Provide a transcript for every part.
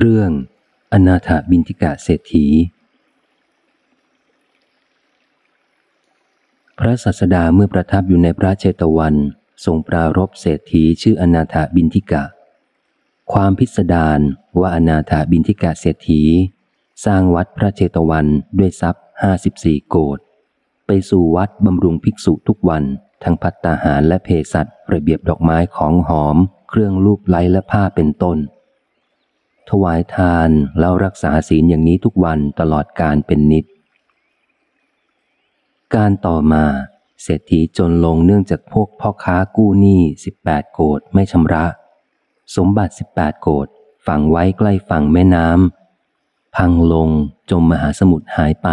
เรื่อง อนาถาบินทิกะเศรษฐี พระสัสดาเมื่อประทับอยู่ในพระเจตวันทรงปรารบเศรษฐีชื่ออนาถาบินทิกะ ความพิสดารว่าอนาถาบินทิกะเศรษฐี สร้างวัดพระเจตวันด้วยทรัพย์ห้าสิบสี่โกดไปสู่วัดบำรุงภิกษุทุกวันทั้งพัตตาหารและเพสัตระเบียบดอกไม้ของหอม เครื่องลูบไล้และผ้าเป็นต้น ถวายทานแล้วรักษาศีลอย่างนี้ทุกวันตลอดการเป็นนิด การต่อมาเศรษฐีจนลงเนื่องจากพวกพ่อค้ากู้หนี้สิบแปดโกดไม่ชำระ สมบัติสิบแปดโกดฝังไว้ใกล้ฝั่งแม่น้ำพังลงจมมหาสมุทรหายไป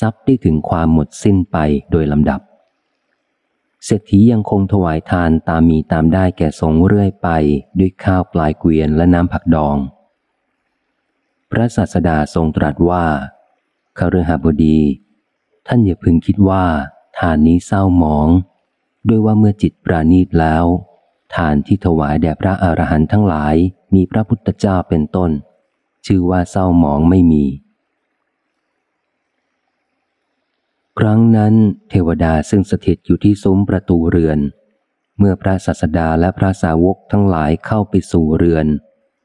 ทรัพย์ได้ถึงความหมดสิ้นไปโดยลำดับ เศรษฐียังคงถวายทานตามมีตามได้แก่สงเรื่อยไปด้วยข้าวปลายเกวียนและน้ำผักดอง พระศาสดาทรงตรัสว่าคฤหบดี ท่านอย่าพึงคิดว่าทานนี้เศร้าหมอง ด้วยว่าเมื่อจิตปราณีตแล้ว ทานที่ถวายแด่พระอรหันต์ทั้งหลายมีพระพุทธเจ้าเป็นต้น ชื่อว่าเศร้าหมองไม่มี ครั้งนั้นเทวดาซึ่งสถิตอยู่ที่ซุ้มประตูเรือน เมื่อพระศาสดาและพระสาวกทั้งหลายเข้าไปสู่เรือน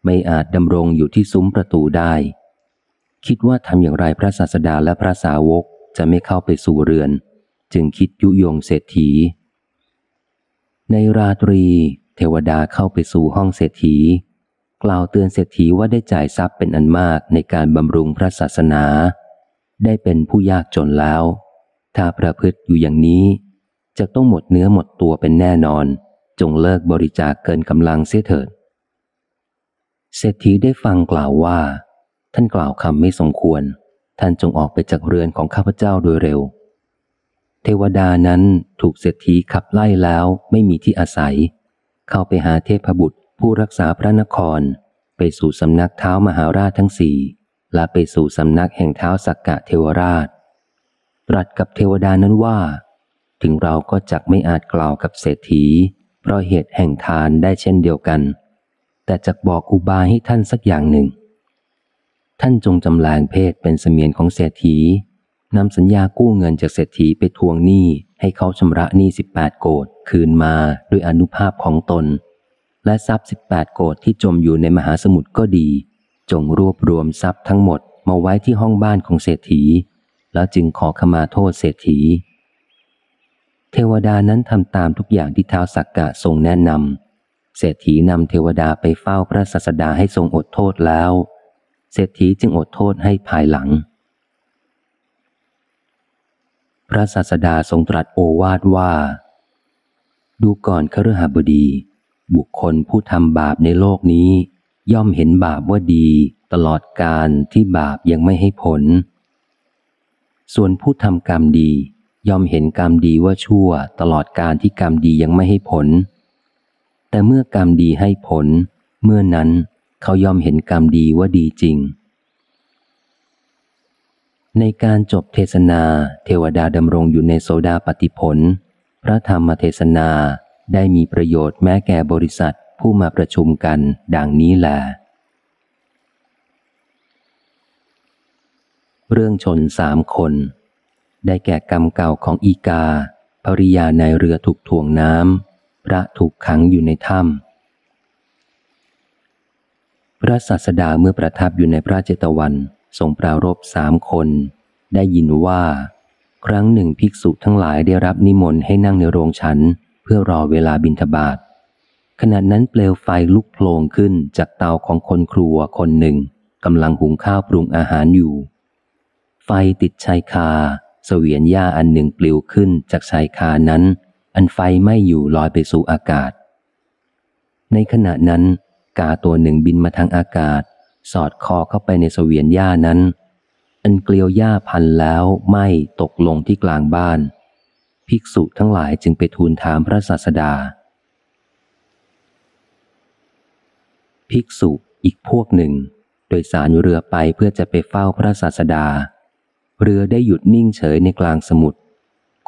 ไม่อาจดำรงอยู่ที่ซุ้มประตูได้ คิดว่าทำอย่างไรพระศาสดาและพระสาวกจะไม่เข้าไปสู่เรือน จึงคิดยุยงเศรษฐี ในราตรี เทวดาเข้าไปสู่ห้องเศรษฐี กล่าวเตือนเศรษฐีว่าได้จ่ายทรัพย์เป็นอันมากในการบำรุงพระศาสนา ได้เป็นผู้ยากจนแล้ว ถ้าประพฤติอยู่อย่างนี้ จะต้องหมดเนื้อหมดตัวเป็นแน่นอน จงเลิกบริจาคเกินกำลังเสียเถิด เศรษฐีได้ฟังกล่าวว่า ท่านกล่าวคำไม่สมควร ท่านจงออกไปจากเรือนของข้าพเจ้าโดยเร็ว เทวดานั้นถูกเศรษฐีขับไล่แล้วไม่มีที่อาศัย เข้าไปหาเทพบุตรผู้รักษาพระนคร ไปสู่สำนักเท้ามหาราชทั้งสี่และไปสู่สำนักแห่งเท้าสักกะเทวราช ตรัสกับเทวดานั้นว่า ถึงเราก็จักไม่อาจกล่าวกับเศรษฐี เพราะเหตุแห่งทานได้เช่นเดียวกัน แต่จะบอกอุบายให้ท่านสักอย่างหนึ่ง ท่านจงจำแรงเพศเป็นเสมียนของเศรษฐีนำสัญญากู้เงินจากเศรษฐีไปทวงหนี้ให้เขาชำระหนี้สิบแปดโกดคืนมาด้วยอนุภาพของตน และทรัพย์สิบแปดโกดที่จมอยู่ในมหาสมุทรก็ดี จงรวบรวมทรัพย์ทั้งหมดมาไว้ที่ห้องบ้านของเศรษฐี แล้วจึงขอขมาโทษเศรษฐี เทวดานั้นทำตามทุกอย่างที่เท้าสักกะทรงแนะนำเศรษฐีนำเทวดาไปเฝ้าพระสัสดาให้ทรงอดโทษแล้ว เศรษฐีจึงอดโทษให้ภายหลัง พระสัสดาทรงตรัสโอวาทว่า ดูก่อนคฤหบดี บุคคลผู้ทำบาปในโลกนี้ ย่อมเห็นบาปว่าดีตลอดการที่บาปยังไม่ให้ผล ส่วนผู้ทำกรรมดี ย่อมเห็นกรรมดีว่าชั่วตลอดการที่กรรมดียังไม่ให้ผล แต่เมื่อกรรมดีให้ผล เมื่อนั้นเขายอมเห็นกรรมดีว่าดีจริง ในการจบเทศนาเทวดาดำรงอยู่ในโซดาปฏิผล พระธรรมเทศนาได้มีประโยชน์แม้แก่บริษัทผู้มาประชุมกัน ดังนี้แหละ เรื่องชนสามคน ได้แก่กรรมเก่าของอีกา ภริยาในเรือถูกถ่วงน้ำ พระถูกขังอยู่ในถ้ำ พระศาสดาเมื่อประทับอยู่ในพระเจตวันทรงปรารบสามคน ได้ยินว่า ครั้งหนึ่งภิกษุทั้งหลายได้รับนิมนต์ให้นั่งในโรงฉัน เพื่อรอเวลาบินทบาทขณะนั้นเปลวไฟลุกโผล่ขึ้นจากเตาของคนครัวคนหนึ่งกำลังหุงข้าวปรุงอาหารอยู่ ไฟติดชายคาเสวียนหญ้าอันหนึ่งปลิวขึ้นจากชายคานั้น อันไฟไม่อยู่ลอยไปสู่อากาศ ในขณะนั้น กาตัวหนึ่งบินมาทางอากาศ สอดคอเข้าไปในสเสวียนหญ้านั้น อันเกลียวหญ้าพันแล้วไม่ตกลงที่กลางบ้าน ภิกษุทั้งหลายจึงไปทูลถามพระศาสดา ภิกษุอีกพวกหนึ่ง โดยสารเรือไปเพื่อจะไปเฝ้าพระศาสดา เรือได้หยุดนิ่งเฉยในกลางสมุทร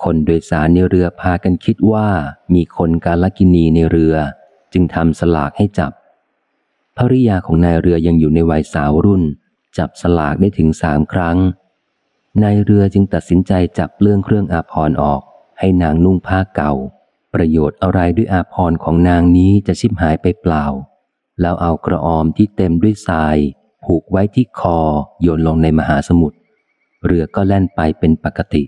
คนโดยสารในเรือพากันคิดว่ามีคนกาลกินีในเรือ จึงทำสลากให้จับ ภริยาของนายเรือยังอยู่ในวัยสาวรุ่น จับสลากได้ถึงสามครั้ง นายเรือจึงตัดสินใจจับเรื่องเครื่องอาภรณ์ออก ให้นางนุ่งผ้าเก่า ประโยชน์อะไรด้วยอาภรณ์ของนางนี้จะชิบหายไปเปล่า แล้วเอากระออมที่เต็มด้วยทรายผูกไว้ที่คอโยนลงในมหาสมุทร เรือก็แล่นไปเป็นปกติ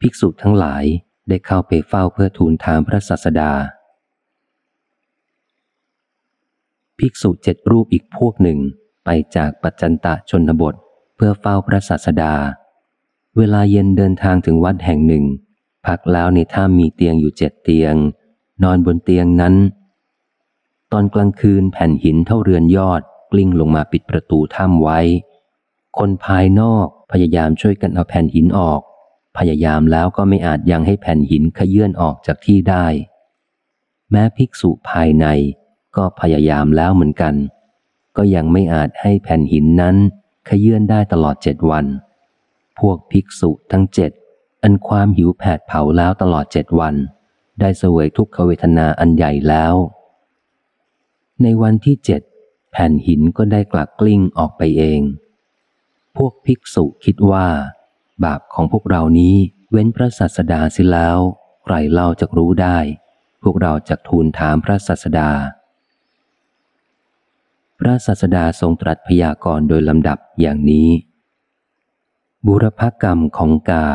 ภิกษุทั้งหลายได้เข้าไปเฝ้าเพื่อทูลถามพระศาสดา ภิกษุเจ็ดรูปอีกพวกหนึ่งไปจากปัจจันตะชนบทเพื่อเฝ้าพระศาสดา เวลาเย็นเดินทางถึงวัดแห่งหนึ่ง พักแล้วในถ้ำมีเตียงอยู่เจ็ดเตียง นอนบนเตียงนั้น ตอนกลางคืนแผ่นหินเท่าเรือนยอดกลิ้งลงมาปิดประตูถ้ำไว้ คนภายนอก พยายามช่วยกันเอาแผ่นหินออก พยายามแล้วก็ไม่อาจยังให้แผ่นหินขยื่นออกจากที่ได้ แม้ภิกษุภายในก็พยายามแล้วเหมือนกัน ก็ยังไม่อาจให้แผ่นหินนั้นขยื่นได้ตลอดเจ็ดวัน พวกภิกษุทั้งเจ็ดอันความหิวแผดเผาแล้วตลอดเจ็ดวัน ได้เสวยทุกขเวทนาอันใหญ่แล้ว ในวันที่เจ็ดแผ่นหินก็ได้กลักกลิ้งออกไปเอง พวกภิกษุคิดว่า บาปของพวกเรานี้เว้นพระศาสดาสิแล้ว ใครเล่าจะรู้ได้ พวกเราจะทูลถามพระศาสดา พระศาสดาทรงตรัสพยากรณ์โดยลำดับอย่างนี้ บุรพกรรมของกา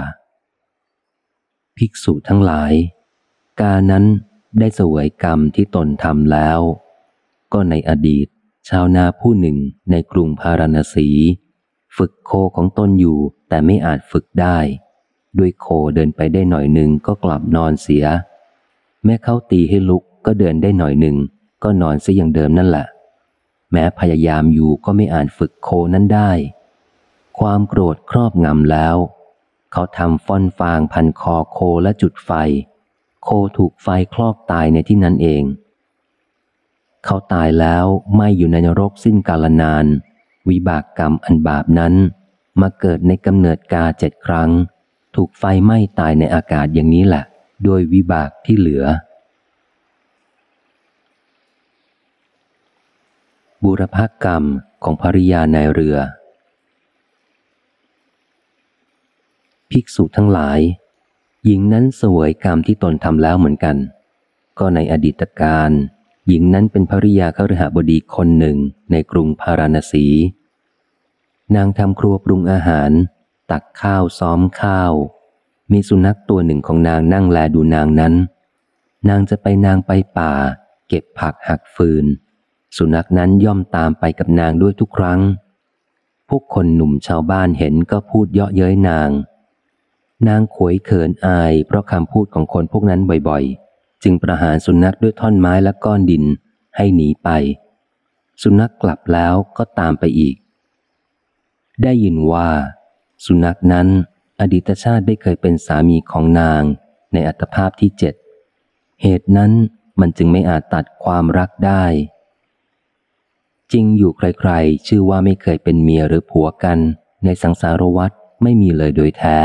ภิกษุทั้งหลาย กานั้นได้สวยกรรมที่ตนทำแล้ว ก็ในอดีต ชาวนาผู้หนึ่งในกรุงพาราณสี ฝึกโคของตนอยู่แต่ไม่อาจฝึกได้ ด้วยโคเดินไปได้หน่อยหนึ่งก็กลับนอนเสีย แม่เขาตีให้ลุกก็เดินได้หน่อยหนึ่งก็นอนเสียอย่างเดิมนั่นแหละ แม้พยายามอยู่ก็ไม่อาจฝึกโคนั้นได้ ความโกรธครอบงำแล้ว เขาทำฟ่อนฟางพันคอโคและจุดไฟ โคถูกไฟคลอกตายในที่นั้นเอง เขาตายแล้วไม่อยู่ในนรกสิ้นกาลนาน วิบากกรรมอันบาปนั้น มาเกิดในกำเนิดกาเจ็ดครั้ง ถูกไฟไหม้ตายในอากาศอย่างนี้แหละโดยวิบากที่เหลือ บุรพกรรมของภริยาในเรือ ภิกษุทั้งหลาย หญิงนั้นสวยกรรมที่ตนทำแล้วเหมือนกัน ก็ในอดีตการ หญิงนั้นเป็นภริยาขรหบดีคนหนึ่งในกรุงพาราณสี นางทำครัวปรุงอาหาร ตักข้าวซ้อมข้าว มีสุนัขตัวหนึ่งของนางนั่งแลดูนางนั้น นางจะไปนางไปป่า เก็บผักหักฟืน สุนัขนั้นย่อมตามไปกับนางด้วยทุกครั้ง พวกคนหนุ่มชาวบ้านเห็นก็พูดเยาะเย้ยนาง นางขวยเขินอายเพราะคำพูดของคนพวกนั้นบ่อยๆ จึงประหารสุนัขด้วยท่อนไม้และก้อนดินให้หนีไป สุนัขกลับแล้วก็ตามไปอีก ได้ยินว่า สุนัขนั้นอดีตชาติได้เคยเป็นสามีของนางในอัตภาพที่เจ็ดเหตุนั้นมันจึงไม่อาจตัดความรักได้ จริงอยู่ใครๆ ชื่อว่าไม่เคยเป็นเมียหรือผัวกัน ในสังสารวัฏไม่มีเลยโดยแท้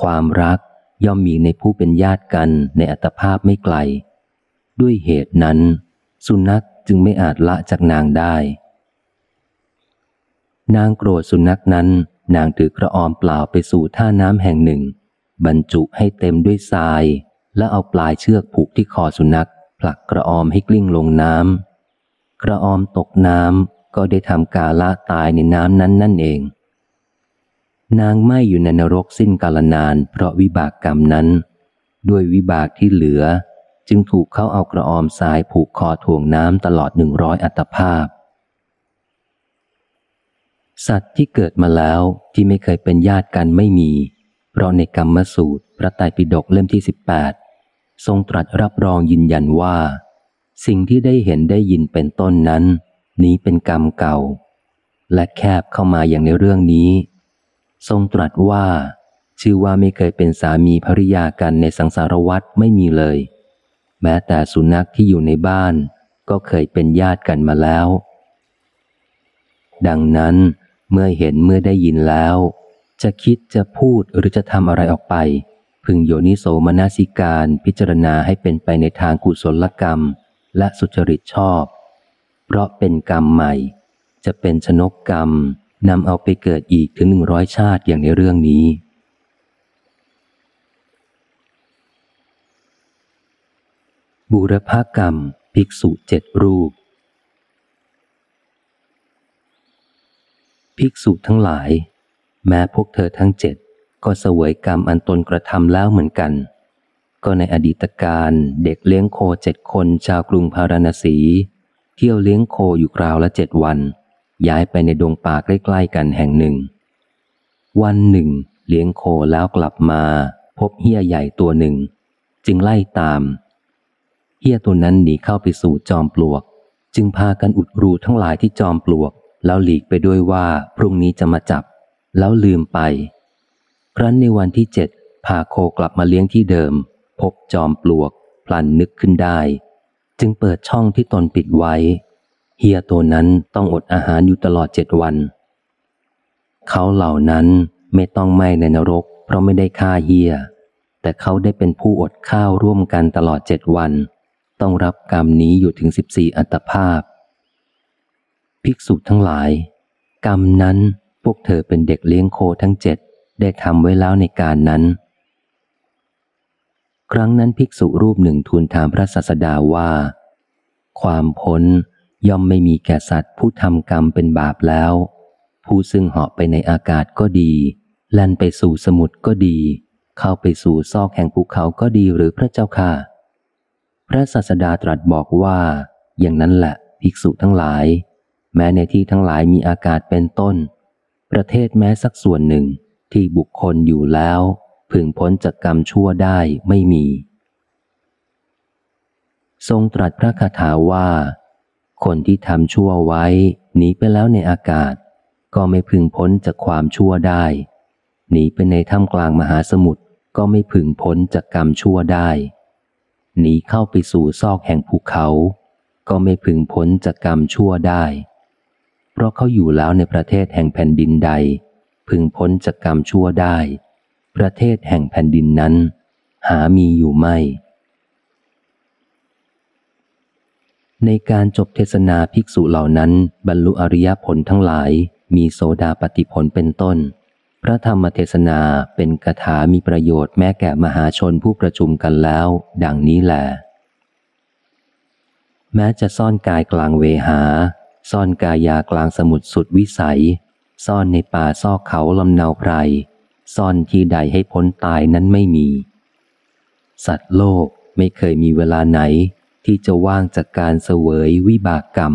ความรัก ย่อมมีในผู้เป็นญาติกันในอัตภาพไม่ไกล ด้วยเหตุนั้น สุนัขจึงไม่อาจละจากนางได้ นางโกรธสุนัขนั้น นางถือกระออมเปล่าไปสู่ท่าน้ำแห่งหนึ่ง บรรจุให้เต็มด้วยทราย และเอาปลายเชือกผูกที่คอสุนัข ผลักกระออมให้กลิ้งลงน้ำกระออมตกน้ำก็ได้ทำกาละตายในน้ำนั้นนั่นเอง นางไม่อยู่ในนรกสิ้นกาลนาน เพราะวิบากกรรมนั้น ด้วยวิบากที่เหลือ จึงถูกเขาเอากระออมสายผูกคอถ่วงน้ำตลอดหนึ่งร้อยอัตภาพ สัตว์ที่เกิดมาแล้วที่ไม่เคยเป็นญาติกันไม่มี เพราะในกรรมสูตร พระไตรปิฎกเล่มที่สิบแปดทรงตรัสรับรองยืนยันว่า สิ่งที่ได้เห็นได้ยินเป็นต้นนั้น นี้เป็นกรรมเก่า และแคบเข้ามาอย่างในเรื่องนี้ ทรงตรัสว่า ชื่อว่าไม่เคยเป็นสามีภริยากันในสังสารวัฏไม่มีเลย แม้แต่สุนัขที่อยู่ในบ้าน ก็เคยเป็นญาติกันมาแล้ว ดังนั้นเมื่อเห็นเมื่อได้ยินแล้ว จะคิดจะพูดหรือจะทำอะไรออกไป พึงโยนิโสมนสิการพิจารณาให้เป็นไปในทางกุศลกรรม และสุจริตชอบ เพราะเป็นกรรมใหม่ จะเป็นชนกกรรม นำเอาไปเกิดอีกถึงหนึ่งร้อยชาติอย่างในเรื่องนี้บูรพากรรม ภิกษุเจ็ดรูป ภิกษุทั้งหลาย แม้พวกเธอทั้งเจ็ดก็เสวยกรรมอันตนกระทำแล้วเหมือนกัน ก็ในอดีตการเด็กเลี้ยงโคเจ็ดคนชาวกรุงพาราณสี เที่ยวเลี้ยงโคอยู่คราวละเจ็ดวัน ย้ายไปในดงป่าใกล้ ๆ กันแห่งหนึ่ง วันหนึ่ง เลี้ยงโคแล้วกลับมา พบเฮียใหญ่ตัวหนึ่ง จึงไล่ตามเฮียตัวนั้นหนีเข้าไปสู่จอมปลวก จึงพากันอุดรูทั้งหลายที่จอมปลวก แล้วหลีกไปด้วยว่าพรุ่งนี้จะมาจับ แล้วลืมไป ครั้นในวันที่เจ็ดพาโคกลับมาเลี้ยงที่เดิม พบจอมปลวก พลันนึกขึ้นได้ จึงเปิดช่องที่ตนปิดไว้ เฮียตัวนั้นต้องอดอาหารอยู่ตลอดเจ็ดวัน เขาเหล่านั้นไม่ต้องไหมในนรก เพราะไม่ได้ฆ่าเฮีย แต่เขาได้เป็นผู้อดข้าวร่วมกันตลอดเจ็ดวัน ต้องรับกรรมนี้อยู่ถึงสิบสี่อัตภาพ ภิกษุทั้งหลาย กรรมนั้นพวกเธอเป็นเด็กเลี้ยงโคทั้งเจ็ดได้ทำไว้แล้วในการนั้น ครั้งนั้นภิกษุรูปหนึ่งทูลถามพระสัสดาว่า ความพ้น ย่อมไม่มีแก่สัตว์ผู้ทำกรรมเป็นบาปแล้ว ผู้ซึ่งเหาะไปในอากาศก็ดี แล่นไปสู่สมุทรก็ดี เข้าไปสู่ซอกแห่งภูเขาก็ดีหรือพระเจ้าค่ะ พระสัสดาตรัสบอกว่า อย่างนั้นแหละภิกษุทั้งหลาย แม้ในที่ทั้งหลายมีอากาศเป็นต้น ประเทศแม้สักส่วนหนึ่งที่บุคคลอยู่แล้ว พึงพ้นจากกรรมชั่วได้ไม่มี ทรงตรัสพระคาถาว่า คนที่ทำชั่วไว้หนีไปแล้วในอากาศ ก็ไม่พึงพ้นจากความชั่วได้หนีไปในถ้ำกลางมหาสมุทรก็ไม่พึงพ้นจากกรรมชั่วได้หนีเข้าไปสู่ซอกแห่งภูเขา ก็ไม่พึงพ้นจากกรรมชั่วได้ เพราะเขาอยู่แล้วในประเทศแห่งแผ่นดินใด พึงพ้นจากกรรมชั่วได้ ประเทศแห่งแผ่นดินนั้น หามีอยู่ไม่ ในการจบเทศนาภิกษุเหล่านั้น บรรลุอริยผลทั้งหลาย มีโสดาปฏิผลเป็นต้น พระธรรมเทศนาเป็นกถามีประโยชน์แม้แก่มหาชนผู้ประชุมกันแล้ว ดังนี้แหละแม้จะซ่อนกายกลางเวหา ซ่อนกายากลางสมุทรสุดวิสัย ซ่อนในป่าซอกเขาลำเนาไพร ซ่อนที่ใดให้พ้นตายนั้นไม่มี สัตว์โลกไม่เคยมีเวลาไหน ที่จะว่างจากการเสวยวิบากกรรม